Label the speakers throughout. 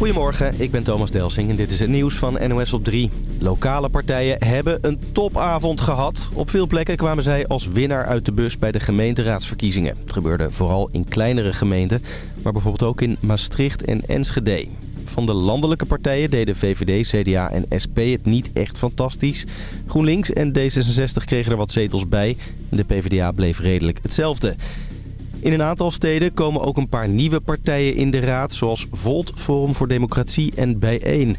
Speaker 1: Goedemorgen, ik ben Thomas Delsing en dit is het nieuws van NOS op 3. Lokale partijen hebben een topavond gehad. Op veel plekken kwamen zij als winnaar uit de bus bij de gemeenteraadsverkiezingen. Het gebeurde vooral in kleinere gemeenten, maar bijvoorbeeld ook in Maastricht en Enschede. Van de landelijke partijen deden VVD, CDA en SP het niet echt fantastisch. GroenLinks en D66 kregen er wat zetels bij. De PvdA bleef redelijk hetzelfde. In een aantal steden komen ook een paar nieuwe partijen in de raad... zoals Volt, Forum voor Democratie en Bijeen.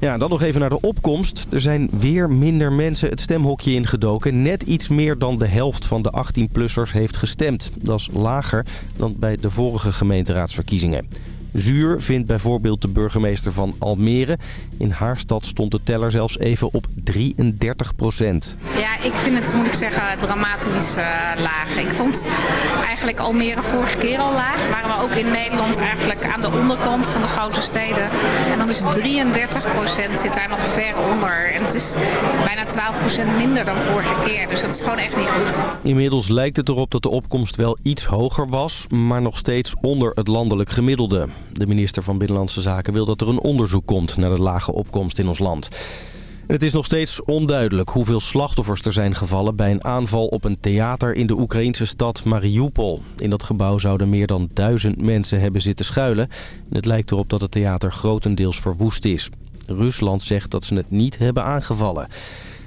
Speaker 1: Ja, dan nog even naar de opkomst. Er zijn weer minder mensen het stemhokje ingedoken. Net iets meer dan de helft van de 18-plussers heeft gestemd. Dat is lager dan bij de vorige gemeenteraadsverkiezingen. Zuur vindt bijvoorbeeld de burgemeester van Almere. In haar stad stond de teller zelfs even op 33 procent.
Speaker 2: Ja, ik vind het, moet ik zeggen, dramatisch uh, laag. Ik vond eigenlijk Almere vorige keer al laag. Waren we ook in Nederland eigenlijk aan de onderkant van de grote steden. En dan is 33 procent zit daar nog ver onder. En het is bijna 12 procent minder dan vorige keer. Dus dat is gewoon echt niet goed.
Speaker 1: Inmiddels lijkt het erop dat de opkomst wel iets hoger was, maar nog steeds onder het landelijk gemiddelde. De minister van Binnenlandse Zaken wil dat er een onderzoek komt naar de lage opkomst in ons land. Het is nog steeds onduidelijk hoeveel slachtoffers er zijn gevallen bij een aanval op een theater in de Oekraïnse stad Mariupol. In dat gebouw zouden meer dan duizend mensen hebben zitten schuilen. het lijkt erop dat het theater grotendeels verwoest is. Rusland zegt dat ze het niet hebben aangevallen.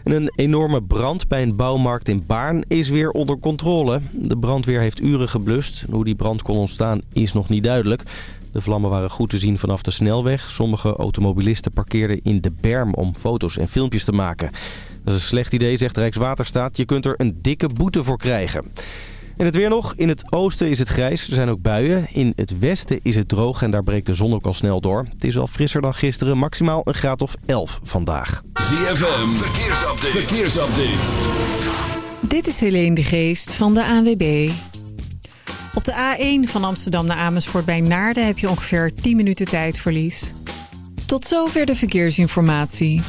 Speaker 1: En een enorme brand bij een bouwmarkt in Baarn is weer onder controle. De brandweer heeft uren geblust. Hoe die brand kon ontstaan is nog niet duidelijk. De vlammen waren goed te zien vanaf de snelweg. Sommige automobilisten parkeerden in de berm om foto's en filmpjes te maken. Dat is een slecht idee, zegt Rijkswaterstaat. Je kunt er een dikke boete voor krijgen. En het weer nog. In het oosten is het grijs. Er zijn ook buien. In het westen is het droog en daar breekt de zon ook al snel door. Het is wel frisser dan gisteren. Maximaal een graad of 11 vandaag.
Speaker 3: ZFM. Verkeersupdate. Verkeersupdate.
Speaker 4: Dit is Helene de Geest van de ANWB. Op de A1 van Amsterdam naar Amersfoort bij Naarden heb je ongeveer 10 minuten tijdverlies. Tot zover de verkeersinformatie.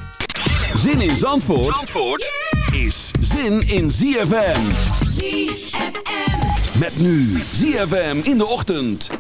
Speaker 3: Zin in Zandvoort, Zandvoort is zin in ZFM. ZFM. Met nu ZFM in de ochtend.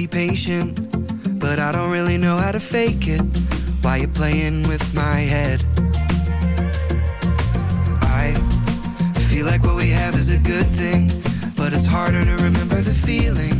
Speaker 5: be
Speaker 6: patient, but I don't really know how to fake it. Why you playing with my head? I feel like what we have is a good thing, but it's harder to remember the feeling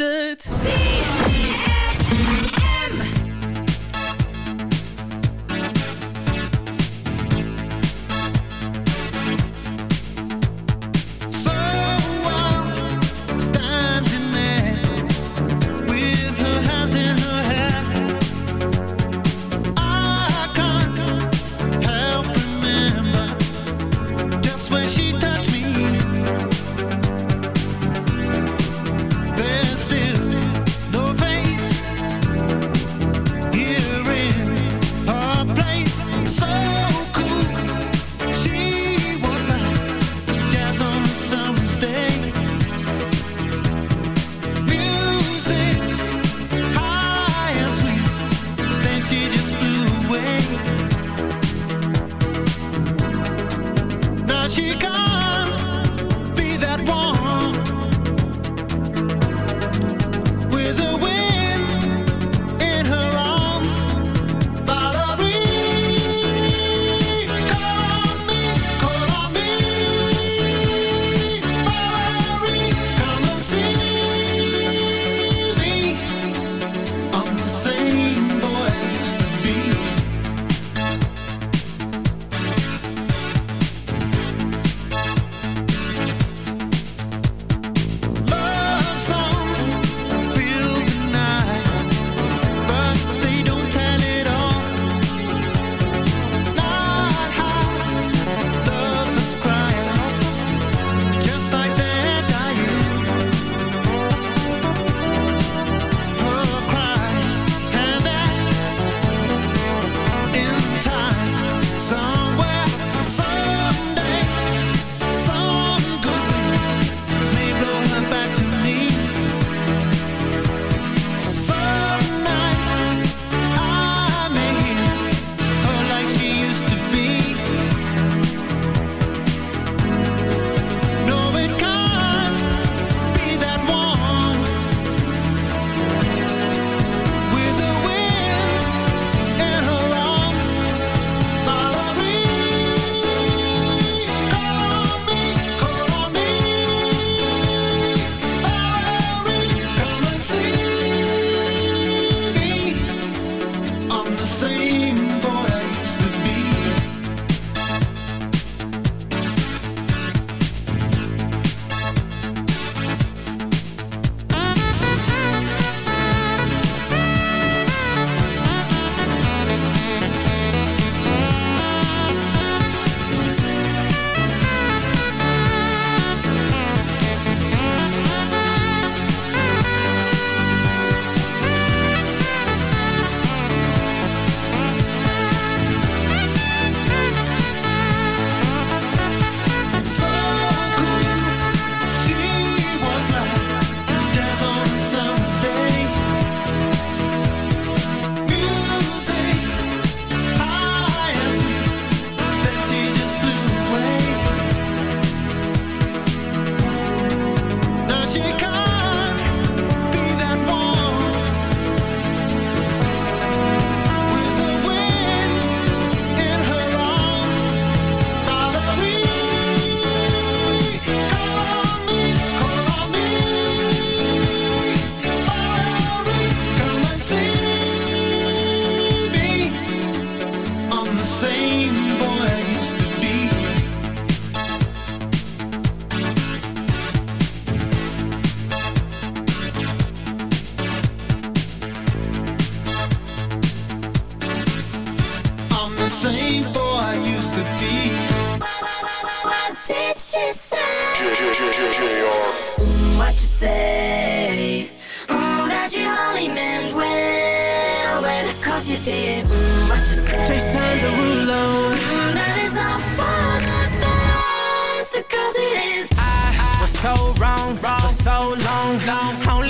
Speaker 7: understood.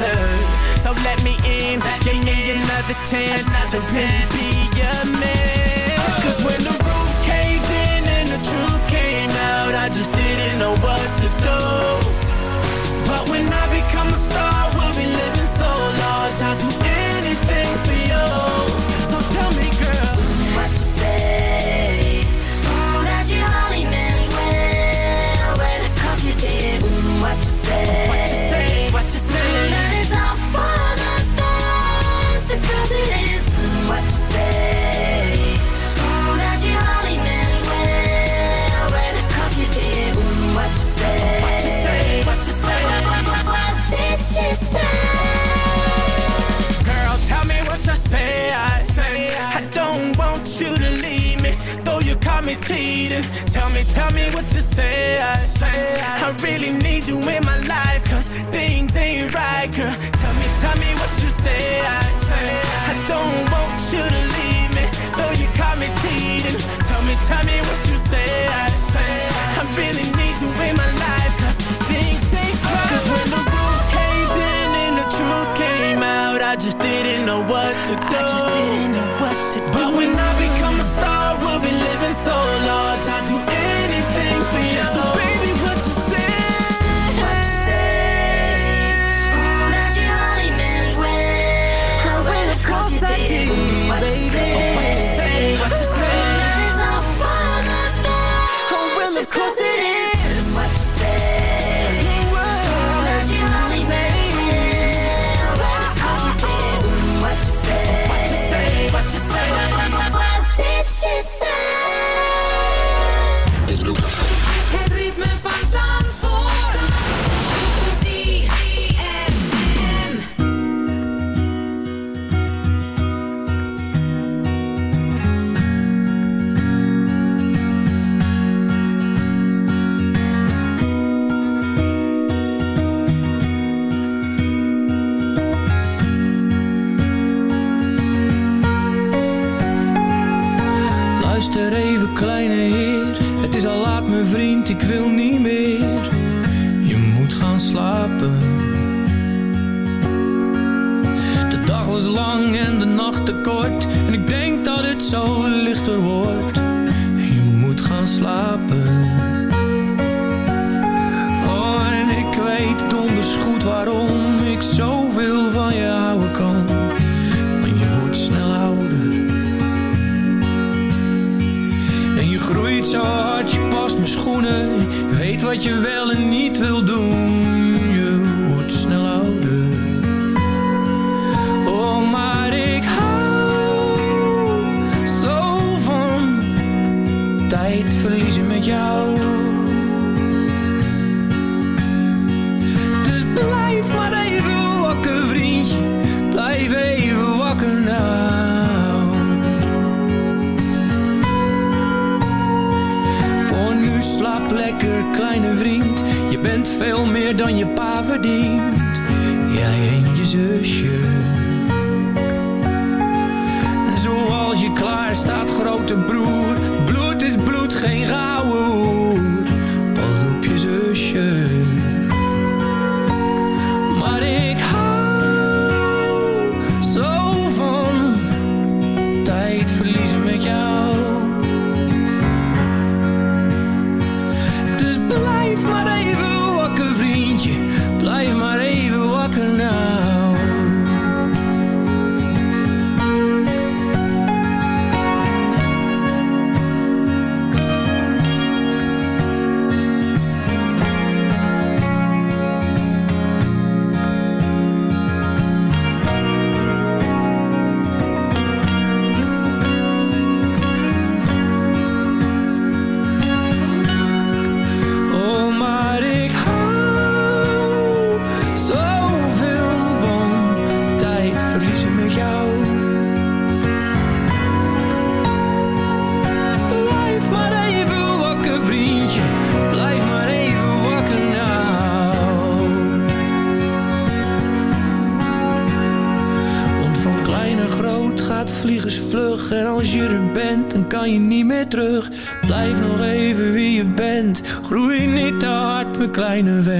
Speaker 8: club. So let me in, let give me, in. another chance another to really be your man.
Speaker 7: Oh. Cause
Speaker 8: when the roof caved in and the truth came out, I just didn't know what to do. But when I
Speaker 9: ik wil niet meer, je moet gaan slapen. De dag was lang en de nacht te kort, en ik denk dat het zo lichter wordt. Je moet gaan slapen. Oh, en ik weet donders goed waarom ik zoveel van je houden kan. Maar je wordt snel ouder. En je groeit zo schoenen. Weet wat je wel en niet wil doen. veel meer dan je pa verdient. Jij en je zusje. Zoals je klaar staat, grote broer. Bloed is bloed, geen raar kleine weg.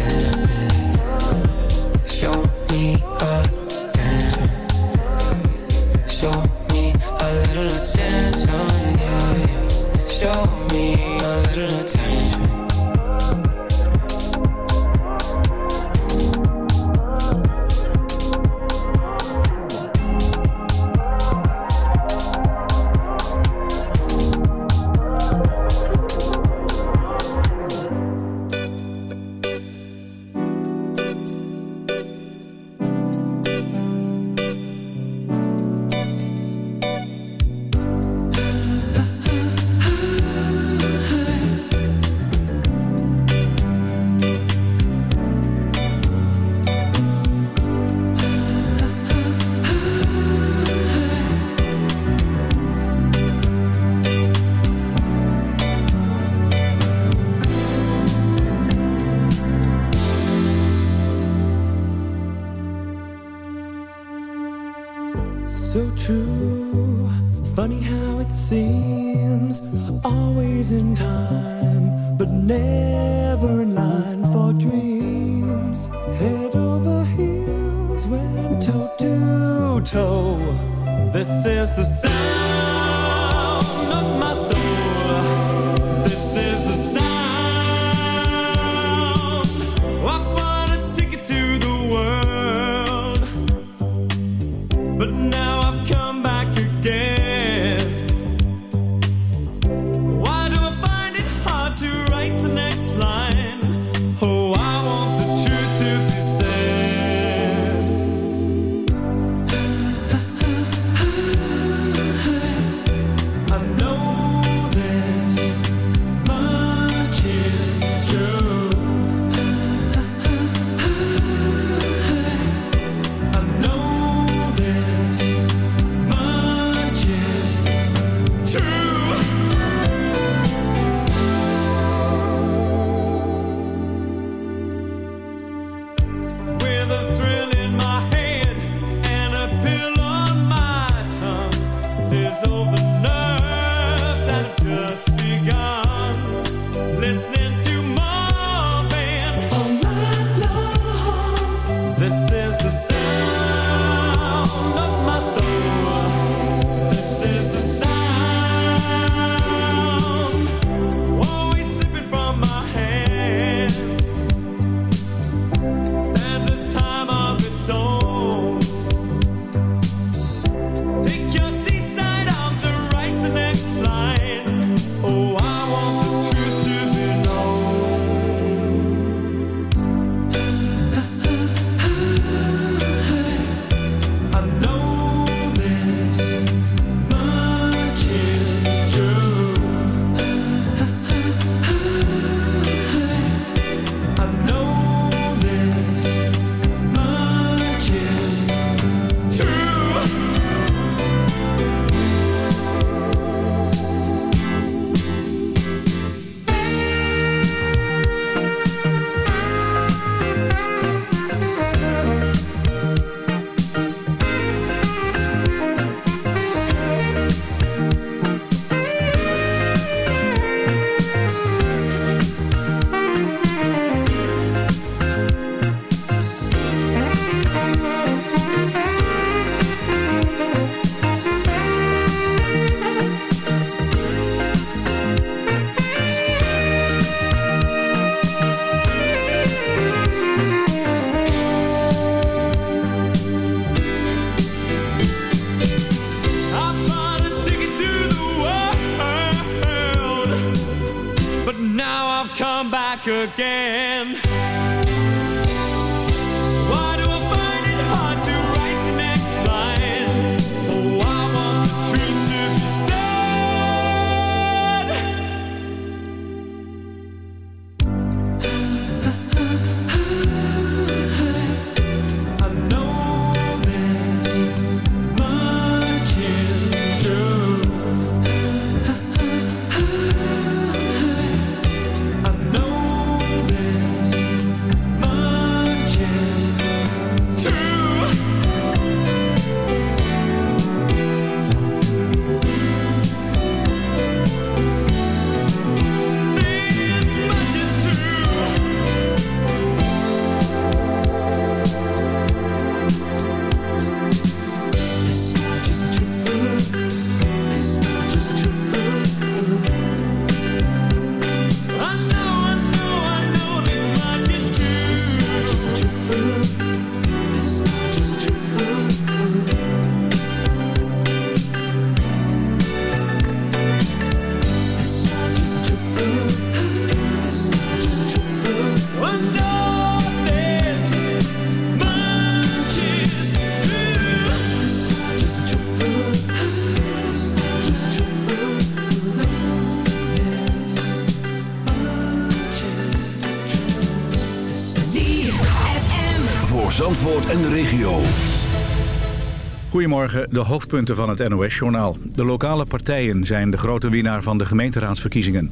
Speaker 10: Goedemorgen, de hoofdpunten van het NOS-journaal. De lokale partijen zijn de grote winnaar van de gemeenteraadsverkiezingen.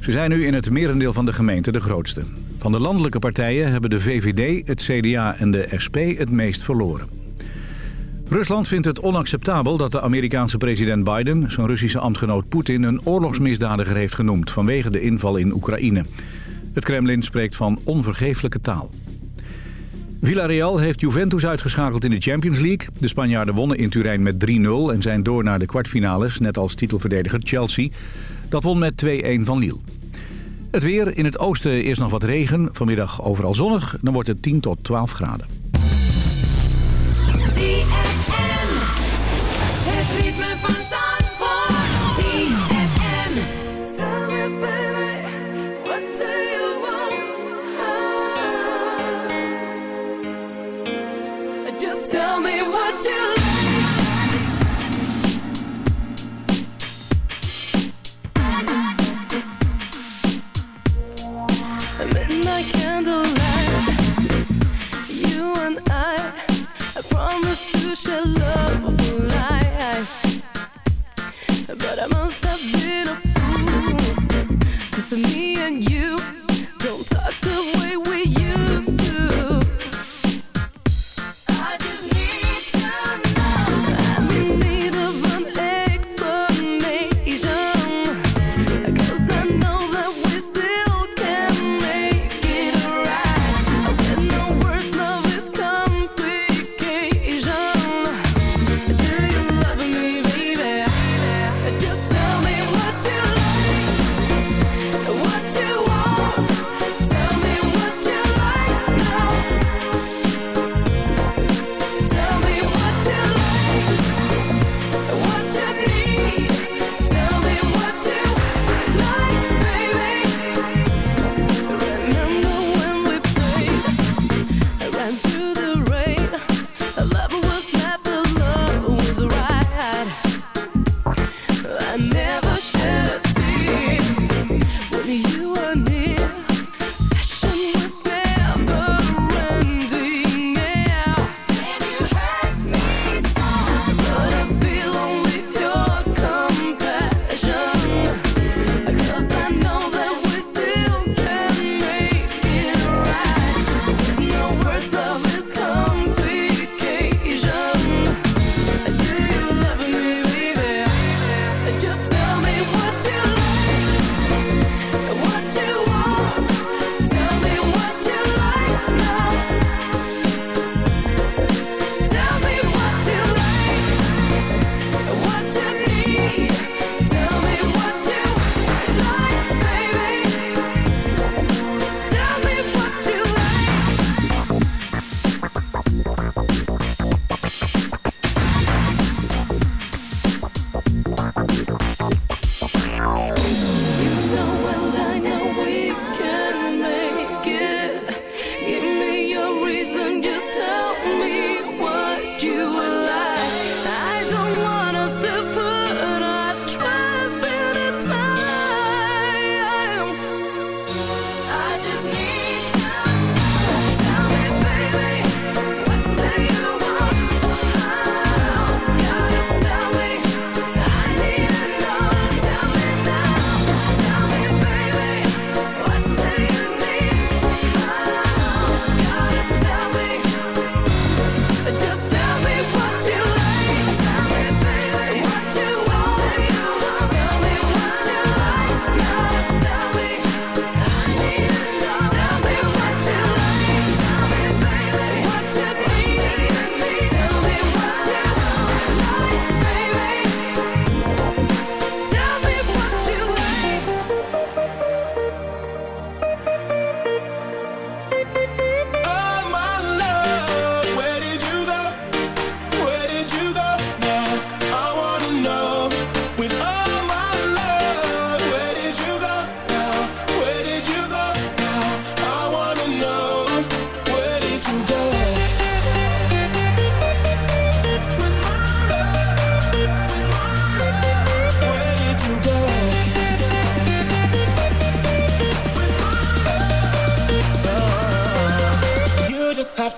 Speaker 10: Ze zijn nu in het merendeel van de gemeenten de grootste. Van de landelijke partijen hebben de VVD, het CDA en de SP het meest verloren. Rusland vindt het onacceptabel dat de Amerikaanse president Biden... zijn Russische ambtgenoot Poetin een oorlogsmisdadiger heeft genoemd... vanwege de inval in Oekraïne. Het Kremlin spreekt van onvergeeflijke taal. Villarreal heeft Juventus uitgeschakeld in de Champions League. De Spanjaarden wonnen in Turijn met 3-0 en zijn door naar de kwartfinales, net als titelverdediger Chelsea. Dat won met 2-1 van Lille. Het weer, in het oosten eerst nog wat regen, vanmiddag overal zonnig. Dan wordt het 10 tot 12 graden.
Speaker 11: Het ritme van
Speaker 12: your love.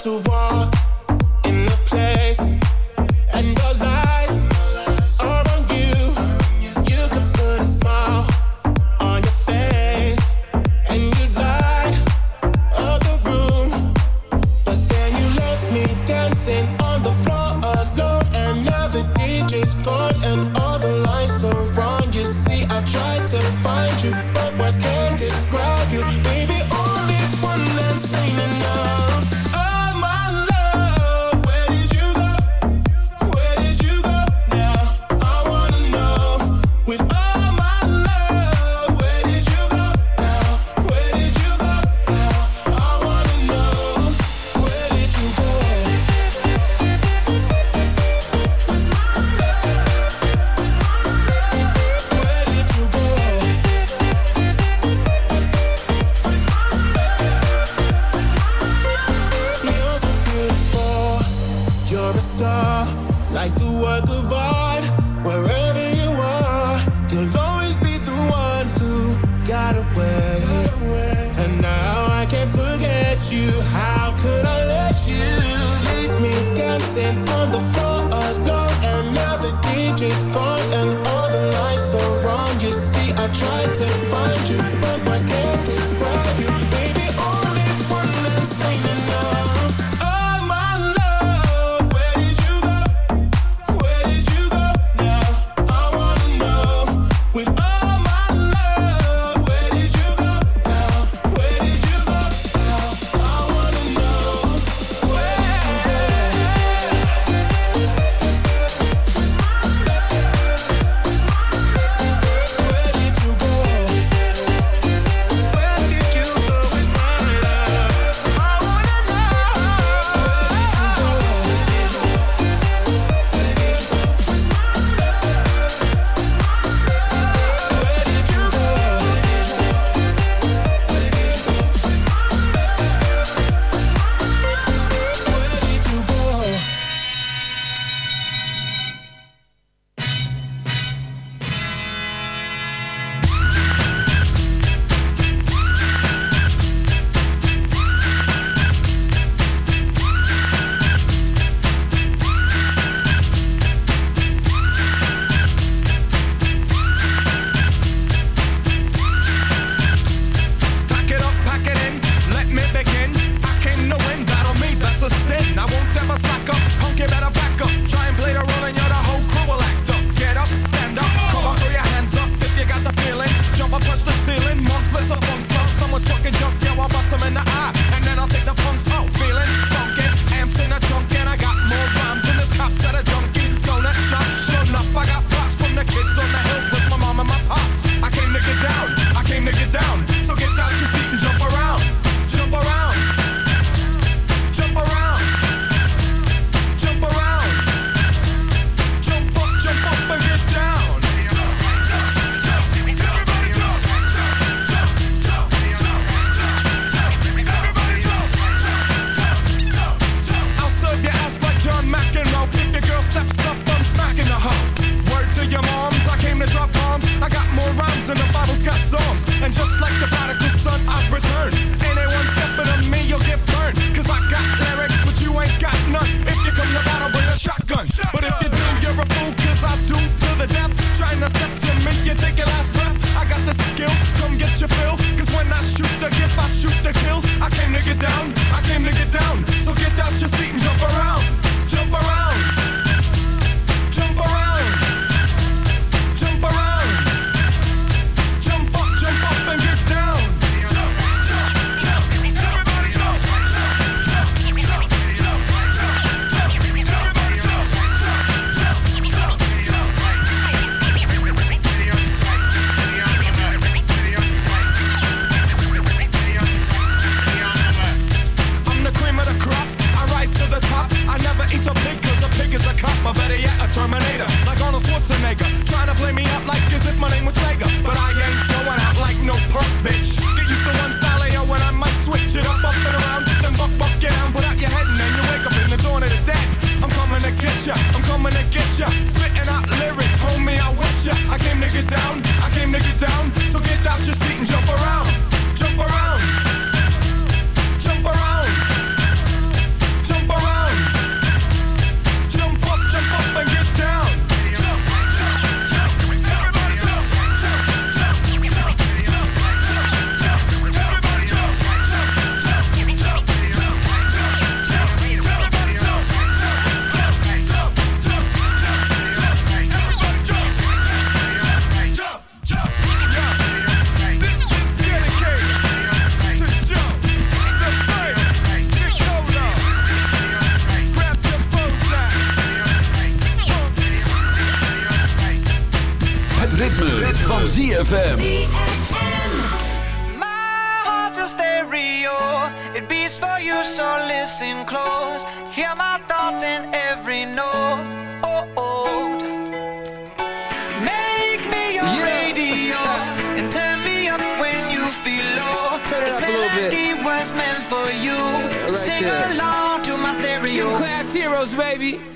Speaker 13: To walk in the place, and your lies
Speaker 14: ZFM.
Speaker 15: My heart's a stereo. It beats for you, so listen close. Hear my thoughts in every note. Oh, oh. Make me your
Speaker 8: Yeah.
Speaker 15: radio and turn me up when you feel low.
Speaker 8: Turn it
Speaker 15: this
Speaker 8: up a little bit.
Speaker 15: was meant for you. so
Speaker 8: right
Speaker 15: sing
Speaker 8: there.
Speaker 15: along to my stereo.
Speaker 8: Gym class heroes, baby.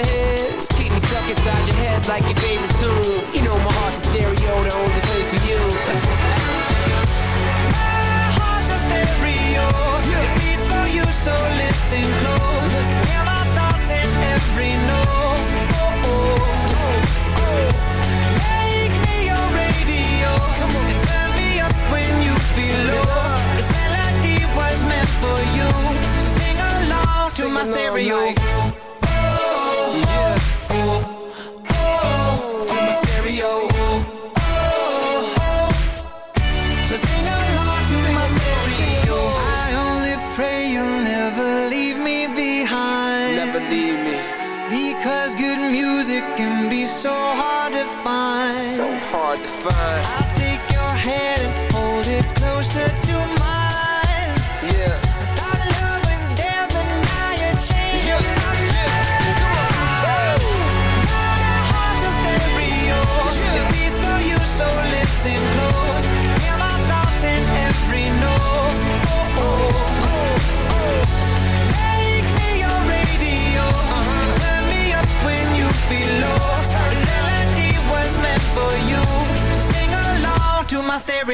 Speaker 8: the like your favorite tune.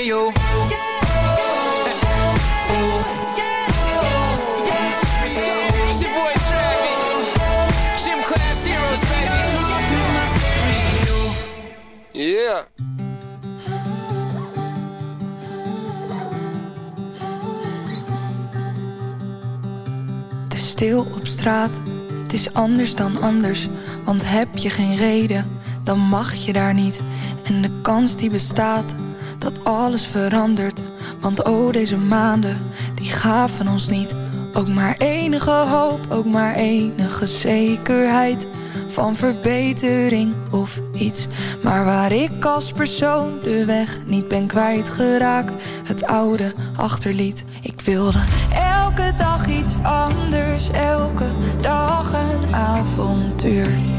Speaker 8: Baby. Yeah.
Speaker 16: Het is stil op straat, het is anders dan anders. Want heb je geen reden, dan mag je daar niet. En de kans die bestaat, dat alles verandert. Want oh, deze maanden, die gaven ons niet. Ook maar enige hoop, ook maar enige zekerheid van verbetering of iets. Maar waar ik als persoon de weg niet ben kwijtgeraakt, het oude achterliet. Ik wilde elke dag iets anders, elke dag een avontuur.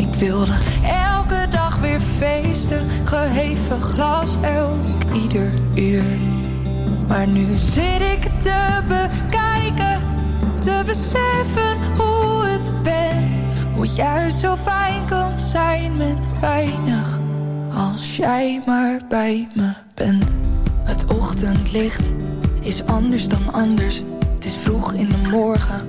Speaker 16: Ik wilde elke dag weer feesten, geheven glas elk ieder uur. Maar nu zit ik te bekijken, te beseffen hoe het bent. Hoe juist zo fijn kan zijn met weinig, als jij maar bij me bent. Het ochtendlicht is anders dan anders. Het is vroeg in de morgen,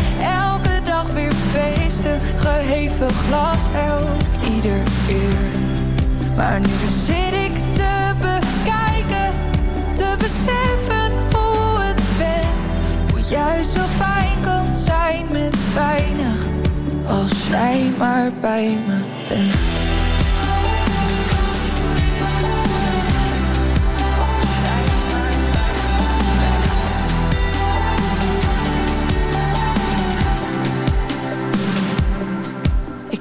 Speaker 16: feesten, geheven glas elk ieder uur. Maar nu zit ik te bekijken, te beseffen hoe het bent. Hoe juist zo fijn kan zijn met weinig, als jij maar bij me bent.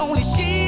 Speaker 15: only she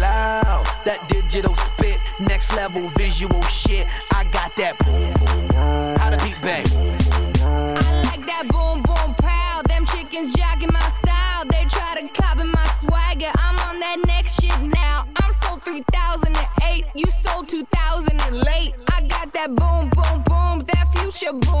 Speaker 8: that digital spit, next level visual shit. I got that boom boom. How to beat bang.
Speaker 7: I like that boom boom pow. Them chickens jocking my style. They try to copy my swagger. I'm on that next shit now. I'm sold 3008. You sold 2000 and late. I got that boom boom boom. That future boom.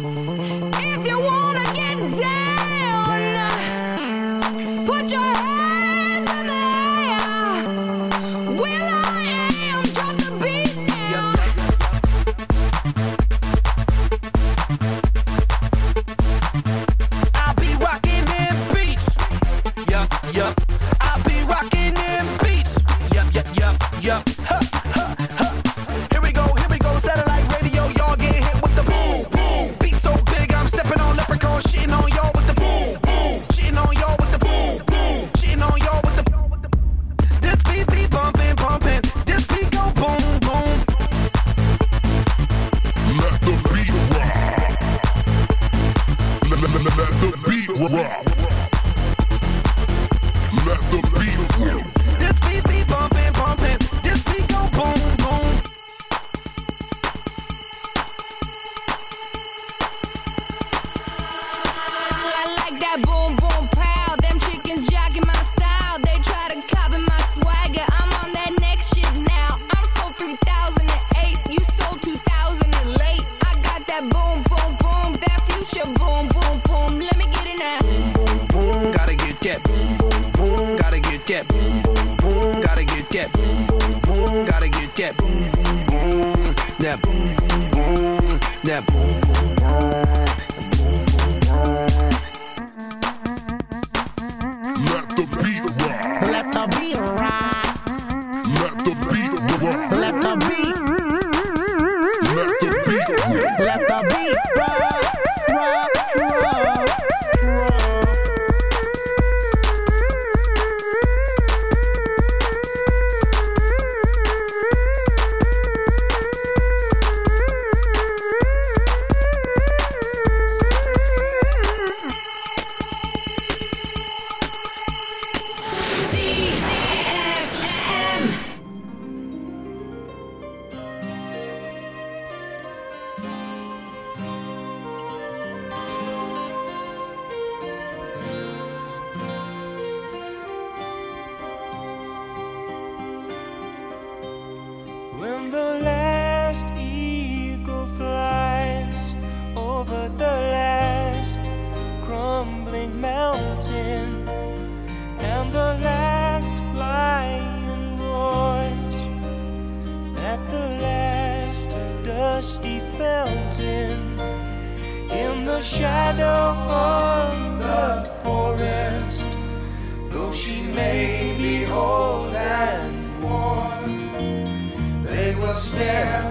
Speaker 7: When the last eagle flies over the last crumbling mountain, and
Speaker 17: the
Speaker 15: last lion roars at the last dusty fountain in the shadow of.
Speaker 14: there.